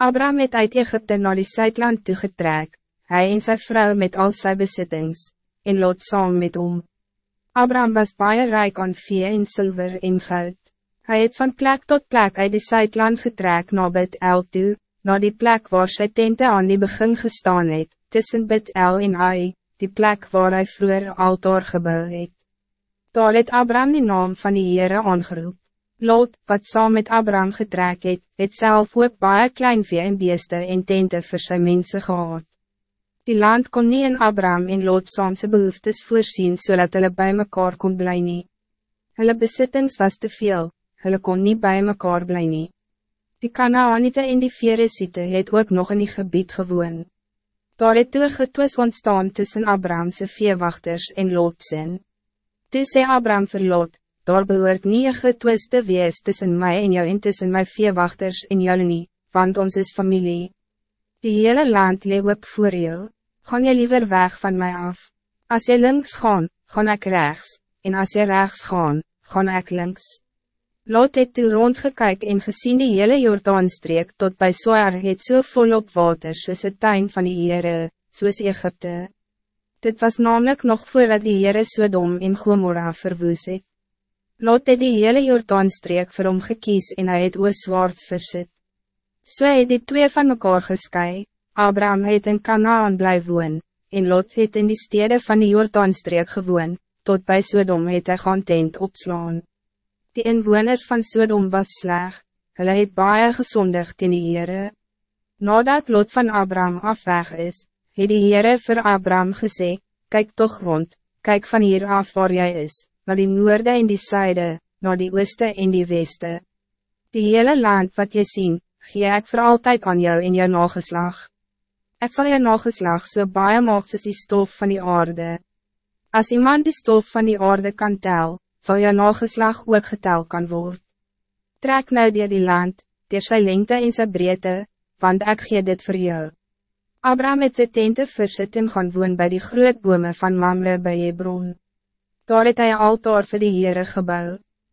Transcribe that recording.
Abraham het uit Egypte naar die Zuidland toegetrek, hij en zijn vrouw met al zijn bezittings, en Lot saam met om. Abraham was baie rijk aan vee en zilver en goud. Hij het van plek tot plek uit die Zuidland getrek na Bet El toe, na die plek waar sy tente aan die begin gestaan het, tussen Bet El en Ai, die plek waar hij vroeger altaar gebouw het. Daar het Abraham die naam van die Heere aangeroep. Lot, wat saam met Abraham getrek het, het self ook baie klein vee en beeste en tente vir sy mense gehad. Die land kon niet in Abraham en Lot saam sy behoeftes voorzien zodat hulle bij mekaar kon bly nie. Hulle besittings was te veel, hulle kon niet bij mekaar bly nie. Die Kanaanite en die Veresite het ook nog in die gebied gewoon. Daar het toe getwis ontstaan tussen Abrahamse veewachters en Lotsin. Toe sê Abraham vir Lot, daar behoort nie een getwis te wees tussen mij en jou en tussen my veewachters en julle nie, want ons is familie. Die hele land leef op voor jou, gaan jy liever weg van mij af. Als je links gaan, gaan ik rechts, en als je rechts gaan, gaan ik links. Lot het toe rondgekyk en gezien die hele Jordaanstreek tot bij Soar het so volop water soos het tuin van die Heere, soos Egypte. Dit was namelijk nog voordat die Heere Sodom en Gomorra verwoes het. Lot het die hele Jordaanstreek vir hom gekies en hy het oor zwaards versit. So het die twee van mekaar gesky, Abraham het in Kanaan bly woon, en Lot het in die stede van die Jordaanstreek gewoon, tot bij Sodom het hy gaan tent opslaan. Die inwoners van Sodom was sleg, hulle het baie gesondig teen die Heere. Nadat Lot van Abraham afweg is, het die Heere vir Abraham gesê, Kijk toch rond, kijk van hier af waar jij is, naar die noorde en die zuide, naar die ooste en die weste. Die hele land wat je ziet, gee ik voor altijd aan jou in jou nageslag. Ik zal je nageslag so baie maak soos die stof van die aarde. Als iemand die stof van die aarde kan tel, zal je nageslag ook getel kan worden. Trek nou dier die land, dier sy lengte en sy breedte, want ik gee dit voor jou. Abraham het sy tente versit en gaan woon by die groot bome van Mamre by Hebron. Daar het hy altaar vir die Heere gebouw.